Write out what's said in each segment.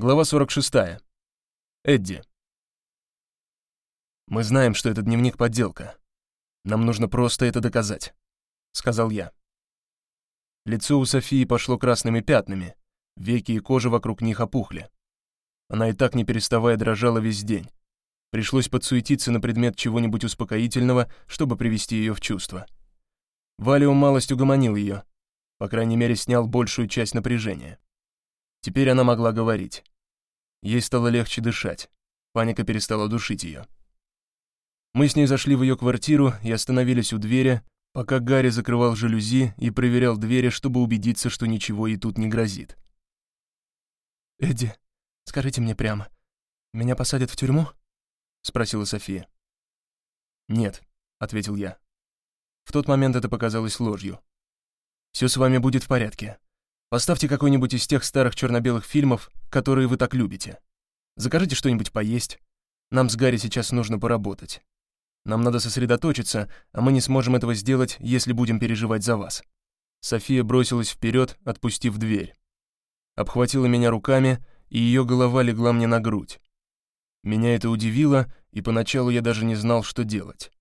Глава 46. Эдди. «Мы знаем, что этот дневник — подделка. Нам нужно просто это доказать», — сказал я. Лицо у Софии пошло красными пятнами, веки и кожа вокруг них опухли. Она и так не переставая дрожала весь день. Пришлось подсуетиться на предмет чего-нибудь успокоительного, чтобы привести ее в чувство. Валиум малость угомонил ее, по крайней мере, снял большую часть напряжения. Теперь она могла говорить. Ей стало легче дышать. Паника перестала душить ее. Мы с ней зашли в ее квартиру и остановились у двери, пока Гарри закрывал жалюзи и проверял двери, чтобы убедиться, что ничего ей тут не грозит. «Эдди, скажите мне прямо, меня посадят в тюрьму?» — спросила София. «Нет», — ответил я. В тот момент это показалось ложью. «Все с вами будет в порядке. Поставьте какой-нибудь из тех старых черно-белых фильмов, которые вы так любите. Закажите что-нибудь поесть. Нам с Гарри сейчас нужно поработать. Нам надо сосредоточиться, а мы не сможем этого сделать, если будем переживать за вас». София бросилась вперед, отпустив дверь. Обхватила меня руками, и ее голова легла мне на грудь. Меня это удивило, и поначалу я даже не знал, что делать.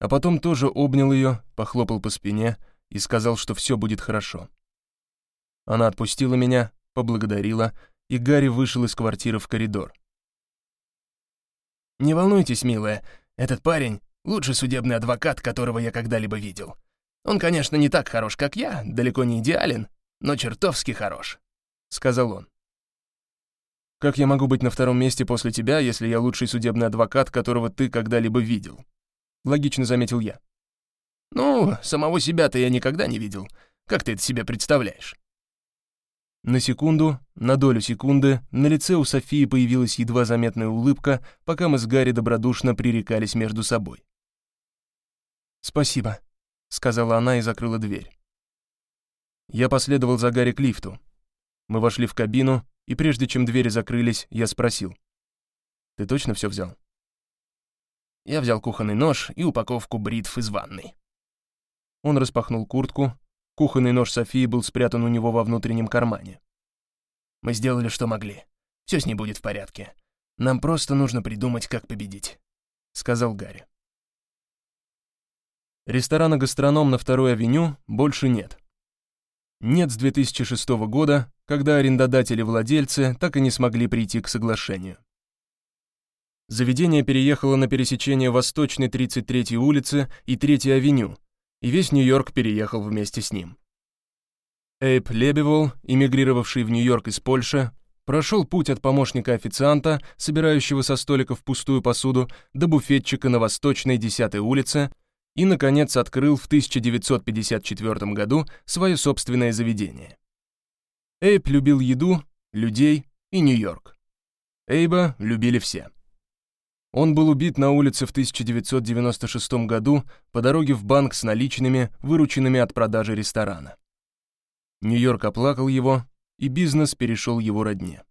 А потом тоже обнял ее, похлопал по спине и сказал, что все будет хорошо. Она отпустила меня, поблагодарила, и Гарри вышел из квартиры в коридор. «Не волнуйтесь, милая, этот парень — лучший судебный адвокат, которого я когда-либо видел. Он, конечно, не так хорош, как я, далеко не идеален, но чертовски хорош», — сказал он. «Как я могу быть на втором месте после тебя, если я лучший судебный адвокат, которого ты когда-либо видел?» — логично заметил я. «Ну, самого себя-то я никогда не видел. Как ты это себе представляешь?» На секунду, на долю секунды, на лице у Софии появилась едва заметная улыбка, пока мы с Гарри добродушно пререкались между собой. «Спасибо», — сказала она и закрыла дверь. Я последовал за Гарри к лифту. Мы вошли в кабину, и прежде чем двери закрылись, я спросил. «Ты точно все взял?» Я взял кухонный нож и упаковку бритв из ванной. Он распахнул куртку, Кухонный нож Софии был спрятан у него во внутреннем кармане. «Мы сделали, что могли. Все с ней будет в порядке. Нам просто нужно придумать, как победить», — сказал Гарри. Ресторана «Гастроном» на Второй авеню больше нет. Нет с 2006 года, когда арендодатели-владельцы так и не смогли прийти к соглашению. Заведение переехало на пересечение Восточной 33-й улицы и 3-й авеню, и весь Нью-Йорк переехал вместе с ним. Эйп Лебевол, эмигрировавший в Нью-Йорк из Польши, прошел путь от помощника официанта, собирающего со столиков пустую посуду, до буфетчика на Восточной 10-й улице и, наконец, открыл в 1954 году свое собственное заведение. Эйп любил еду, людей и Нью-Йорк. Эйба любили все. Он был убит на улице в 1996 году по дороге в банк с наличными, вырученными от продажи ресторана. Нью-Йорк оплакал его, и бизнес перешел его родне.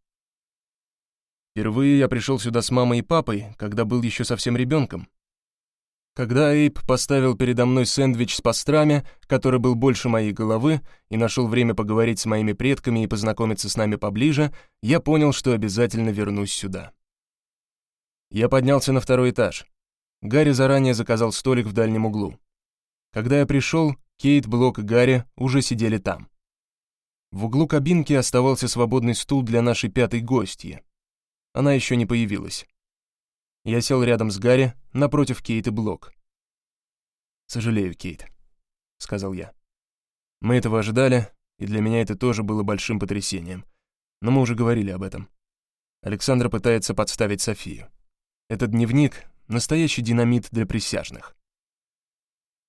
Впервые я пришел сюда с мамой и папой, когда был еще совсем ребенком. Когда Эйп поставил передо мной сэндвич с пастрами, который был больше моей головы, и нашел время поговорить с моими предками и познакомиться с нами поближе, я понял, что обязательно вернусь сюда. Я поднялся на второй этаж. Гарри заранее заказал столик в дальнем углу. Когда я пришел, Кейт, Блок и Гарри уже сидели там. В углу кабинки оставался свободный стул для нашей пятой гостьи. Она еще не появилась. Я сел рядом с Гарри, напротив Кейт и Блок. «Сожалею, Кейт», — сказал я. «Мы этого ожидали, и для меня это тоже было большим потрясением. Но мы уже говорили об этом. Александра пытается подставить Софию. Этот дневник — настоящий динамит для присяжных.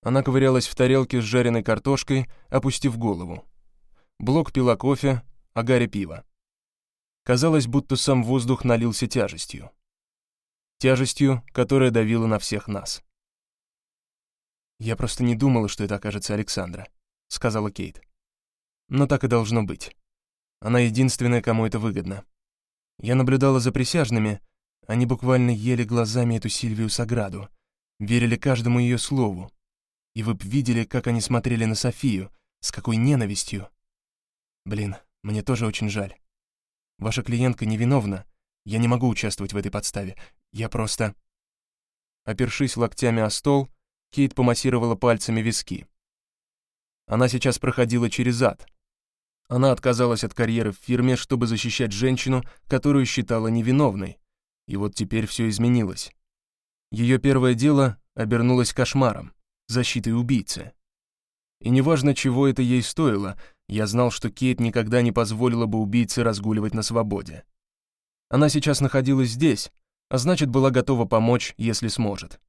Она ковырялась в тарелке с жареной картошкой, опустив голову. Блок пила кофе, а Гарри пиво. Казалось, будто сам воздух налился тяжестью. Тяжестью, которая давила на всех нас. «Я просто не думала, что это окажется Александра», — сказала Кейт. «Но так и должно быть. Она единственная, кому это выгодно. Я наблюдала за присяжными, они буквально ели глазами эту Сильвию Саграду, верили каждому ее слову. И вы б видели, как они смотрели на Софию, с какой ненавистью. Блин, мне тоже очень жаль. Ваша клиентка невиновна. Я не могу участвовать в этой подставе. Я просто...» Опершись локтями о стол, Кейт помассировала пальцами виски. Она сейчас проходила через ад. Она отказалась от карьеры в фирме, чтобы защищать женщину, которую считала невиновной. И вот теперь все изменилось. Ее первое дело обернулось кошмаром, защитой убийцы. И неважно, чего это ей стоило, я знал, что Кейт никогда не позволила бы убийце разгуливать на свободе. Она сейчас находилась здесь, а значит, была готова помочь, если сможет.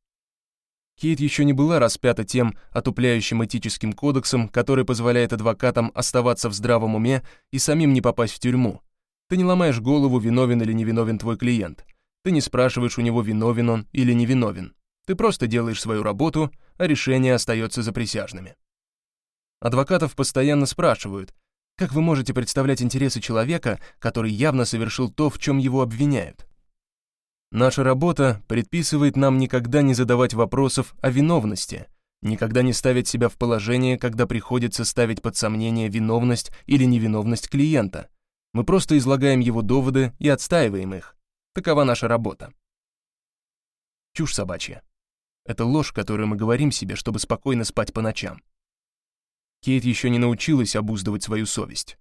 Кейт еще не была распята тем отупляющим этическим кодексом, который позволяет адвокатам оставаться в здравом уме и самим не попасть в тюрьму. Ты не ломаешь голову, виновен или невиновен твой клиент. Ты не спрашиваешь у него, виновен он или невиновен. Ты просто делаешь свою работу, а решение остается за присяжными. Адвокатов постоянно спрашивают, как вы можете представлять интересы человека, который явно совершил то, в чем его обвиняют? Наша работа предписывает нам никогда не задавать вопросов о виновности, никогда не ставить себя в положение, когда приходится ставить под сомнение виновность или невиновность клиента. Мы просто излагаем его доводы и отстаиваем их. Такова наша работа. Чушь собачья. Это ложь, которую мы говорим себе, чтобы спокойно спать по ночам. Кейт еще не научилась обуздывать свою совесть.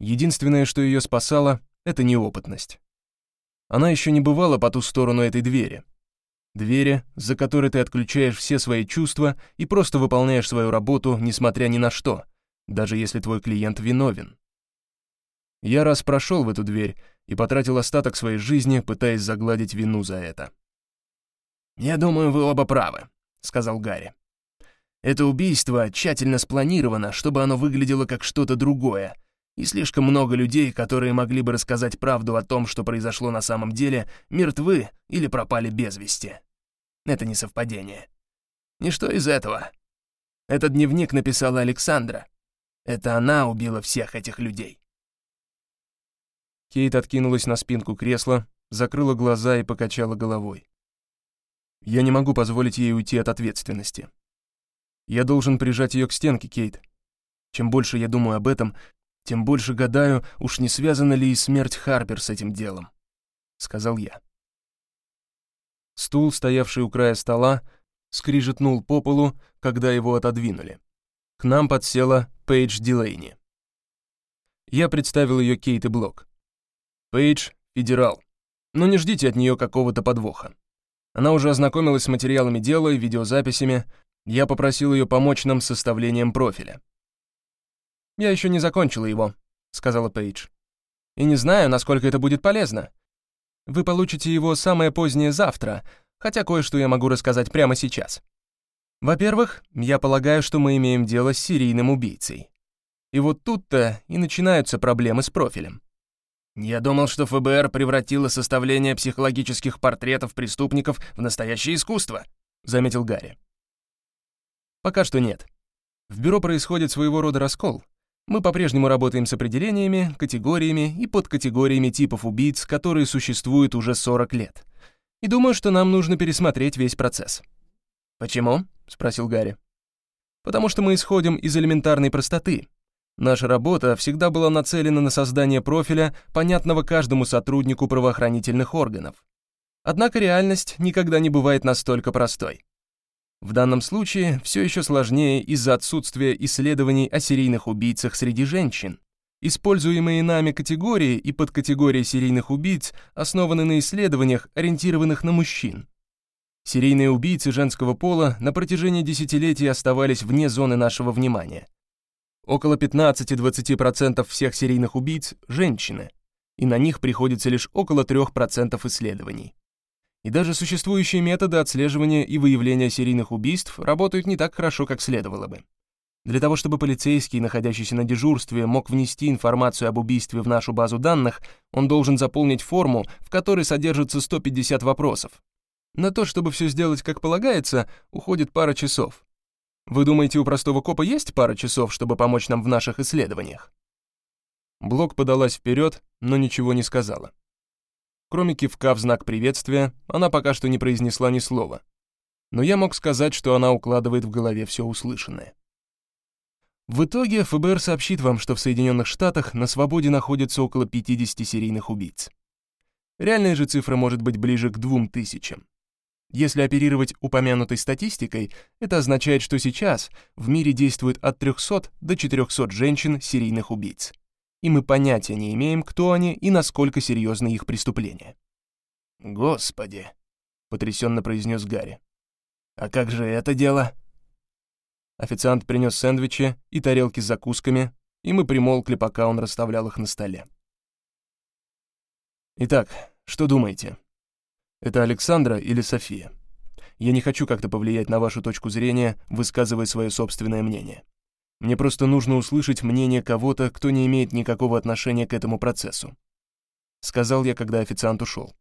Единственное, что ее спасало, это неопытность. Она еще не бывала по ту сторону этой двери. Двери, за которой ты отключаешь все свои чувства и просто выполняешь свою работу, несмотря ни на что, даже если твой клиент виновен. Я раз прошел в эту дверь и потратил остаток своей жизни, пытаясь загладить вину за это. «Я думаю, вы оба правы», — сказал Гарри. «Это убийство тщательно спланировано, чтобы оно выглядело как что-то другое, и слишком много людей, которые могли бы рассказать правду о том, что произошло на самом деле, мертвы или пропали без вести. Это не совпадение. Ничто из этого. Этот дневник написала Александра. Это она убила всех этих людей. Кейт откинулась на спинку кресла, закрыла глаза и покачала головой. Я не могу позволить ей уйти от ответственности. Я должен прижать ее к стенке, Кейт. Чем больше я думаю об этом, тем больше гадаю, уж не связана ли и смерть Харпер с этим делом», — сказал я. Стул, стоявший у края стола, скрижетнул по полу, когда его отодвинули. К нам подсела Пейдж Дилейни. Я представил ее Кейт и Блок. Пейдж — федерал, но не ждите от нее какого-то подвоха. Она уже ознакомилась с материалами дела и видеозаписями, я попросил ее помочь нам с составлением профиля. «Я еще не закончила его», — сказала Пейдж. «И не знаю, насколько это будет полезно. Вы получите его самое позднее завтра, хотя кое-что я могу рассказать прямо сейчас. Во-первых, я полагаю, что мы имеем дело с серийным убийцей. И вот тут-то и начинаются проблемы с профилем. Я думал, что ФБР превратило составление психологических портретов преступников в настоящее искусство, заметил Гарри. Пока что нет. В бюро происходит своего рода раскол. Мы по-прежнему работаем с определениями, категориями и подкатегориями типов убийц, которые существуют уже 40 лет. И думаю, что нам нужно пересмотреть весь процесс. «Почему?» — спросил Гарри. «Потому что мы исходим из элементарной простоты. Наша работа всегда была нацелена на создание профиля, понятного каждому сотруднику правоохранительных органов. Однако реальность никогда не бывает настолько простой. В данном случае все еще сложнее из-за отсутствия исследований о серийных убийцах среди женщин. Используемые нами категории и подкатегории серийных убийц основаны на исследованиях, ориентированных на мужчин. Серийные убийцы женского пола на протяжении десятилетий оставались вне зоны нашего внимания. Около 15-20% всех серийных убийц – женщины, и на них приходится лишь около 3% исследований. И даже существующие методы отслеживания и выявления серийных убийств работают не так хорошо, как следовало бы. Для того, чтобы полицейский, находящийся на дежурстве, мог внести информацию об убийстве в нашу базу данных, он должен заполнить форму, в которой содержится 150 вопросов. На то, чтобы все сделать как полагается, уходит пара часов. Вы думаете, у простого копа есть пара часов, чтобы помочь нам в наших исследованиях? Блок подалась вперед, но ничего не сказала. Кроме кивка в знак приветствия, она пока что не произнесла ни слова. Но я мог сказать, что она укладывает в голове все услышанное. В итоге ФБР сообщит вам, что в Соединенных Штатах на свободе находится около 50 серийных убийц. Реальная же цифра может быть ближе к 2000. Если оперировать упомянутой статистикой, это означает, что сейчас в мире действует от 300 до 400 женщин-серийных убийц. И мы понятия не имеем, кто они и насколько серьезны их преступления. «Господи!» — потрясенно произнес Гарри. «А как же это дело?» Официант принес сэндвичи и тарелки с закусками, и мы примолкли, пока он расставлял их на столе. «Итак, что думаете? Это Александра или София? Я не хочу как-то повлиять на вашу точку зрения, высказывая свое собственное мнение. Мне просто нужно услышать мнение кого-то, кто не имеет никакого отношения к этому процессу», — сказал я, когда официант ушел.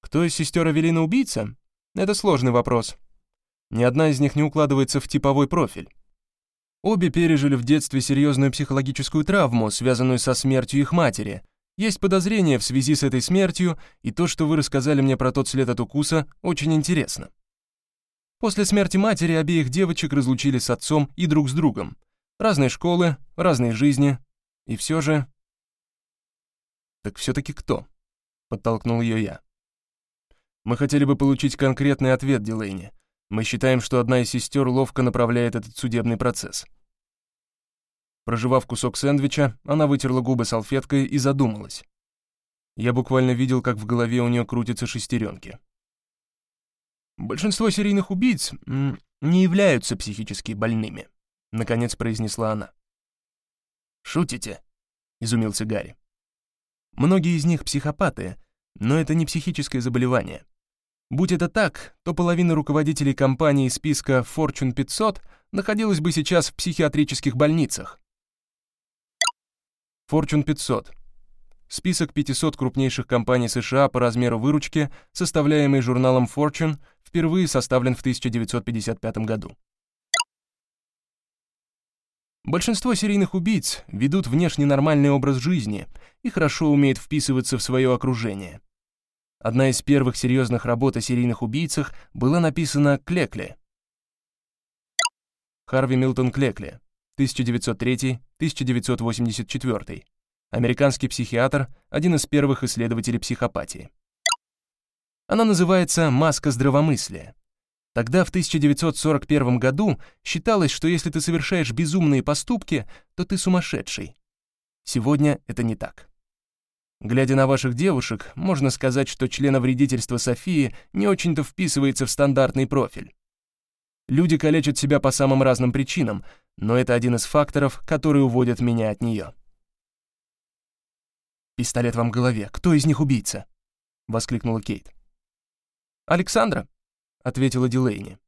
«Кто из сестер Авелина убийца? Это сложный вопрос», ни одна из них не укладывается в типовой профиль. Обе пережили в детстве серьезную психологическую травму, связанную со смертью их матери. Есть подозрения в связи с этой смертью, и то, что вы рассказали мне про тот след от укуса, очень интересно. После смерти матери обеих девочек разлучили с отцом и друг с другом. Разные школы, разные жизни. И все же... «Так все-таки кто?» — подтолкнул ее я. «Мы хотели бы получить конкретный ответ, Дилейни. Мы считаем, что одна из сестер ловко направляет этот судебный процесс. Проживав кусок сэндвича, она вытерла губы салфеткой и задумалась. Я буквально видел, как в голове у нее крутятся шестеренки. «Большинство серийных убийц не являются психически больными», — наконец произнесла она. «Шутите?» — изумился Гарри. «Многие из них психопаты, но это не психическое заболевание. Будь это так, то половина руководителей компаний списка Fortune 500 находилась бы сейчас в психиатрических больницах. Fortune 500. Список 500 крупнейших компаний США по размеру выручки, составляемый журналом Fortune, впервые составлен в 1955 году. Большинство серийных убийц ведут внешне нормальный образ жизни и хорошо умеют вписываться в свое окружение. Одна из первых серьезных работ о серийных убийцах была написана Клекле. Харви Милтон Клекле, 1903-1984. Американский психиатр, один из первых исследователей психопатии. Она называется «Маска здравомыслия». Тогда, в 1941 году, считалось, что если ты совершаешь безумные поступки, то ты сумасшедший. Сегодня это не так. Глядя на ваших девушек, можно сказать, что членовредительство Софии не очень-то вписывается в стандартный профиль. Люди калечат себя по самым разным причинам, но это один из факторов, которые уводят меня от нее. «Пистолет вам в голове. Кто из них убийца?» — воскликнула Кейт. «Александра», — ответила Дилейни.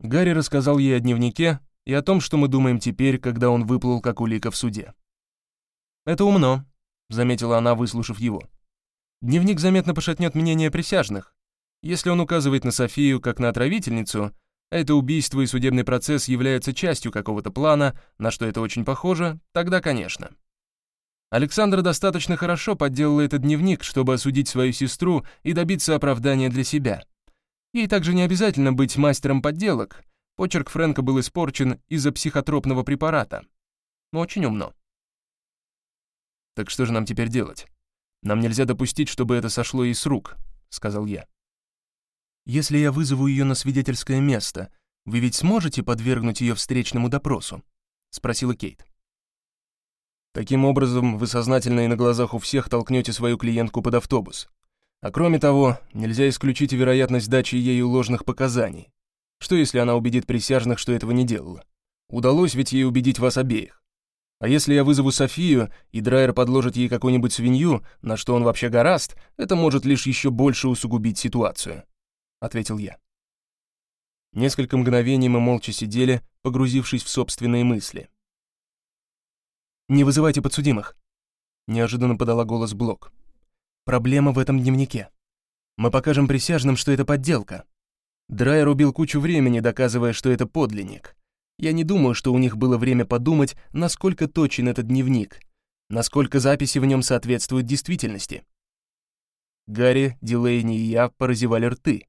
Гарри рассказал ей о дневнике и о том, что мы думаем теперь, когда он выплыл как улика в суде. «Это умно», заметила она, выслушав его. Дневник заметно пошатнет мнение присяжных. Если он указывает на Софию как на отравительницу, это убийство и судебный процесс являются частью какого-то плана, на что это очень похоже, тогда, конечно. Александра достаточно хорошо подделала этот дневник, чтобы осудить свою сестру и добиться оправдания для себя. Ей также не обязательно быть мастером подделок. Почерк Фрэнка был испорчен из-за психотропного препарата. Очень умно. «Так что же нам теперь делать? Нам нельзя допустить, чтобы это сошло ей с рук», — сказал я. «Если я вызову ее на свидетельское место, вы ведь сможете подвергнуть ее встречному допросу?» — спросила Кейт. «Таким образом, вы сознательно и на глазах у всех толкнете свою клиентку под автобус. А кроме того, нельзя исключить вероятность дачи ею ложных показаний. Что если она убедит присяжных, что этого не делала? Удалось ведь ей убедить вас обеих. А если я вызову Софию, и Драйер подложит ей какую-нибудь свинью, на что он вообще гораст, это может лишь еще больше усугубить ситуацию», — ответил я. Несколько мгновений мы молча сидели, погрузившись в собственные мысли. «Не вызывайте подсудимых», — неожиданно подала голос Блок. «Проблема в этом дневнике. Мы покажем присяжным, что это подделка. Драйер убил кучу времени, доказывая, что это подлинник. Я не думаю, что у них было время подумать, насколько точен этот дневник, насколько записи в нем соответствуют действительности. Гарри, Дилейни и я поразевали рты.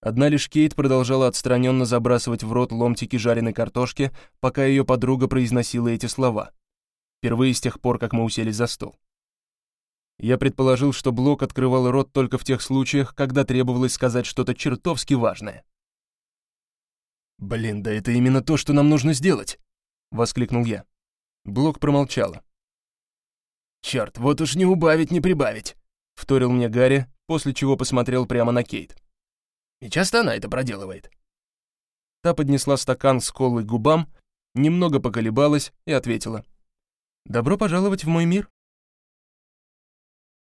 Одна лишь Кейт продолжала отстраненно забрасывать в рот ломтики жареной картошки, пока ее подруга произносила эти слова. Впервые с тех пор, как мы уселись за стол. Я предположил, что Блок открывал рот только в тех случаях, когда требовалось сказать что-то чертовски важное. «Блин, да это именно то, что нам нужно сделать!» — воскликнул я. Блок промолчала. «Черт, вот уж не убавить, не прибавить!» — вторил мне Гарри, после чего посмотрел прямо на Кейт. «И часто она это проделывает?» Та поднесла стакан с колой к губам, немного поколебалась и ответила. «Добро пожаловать в мой мир!»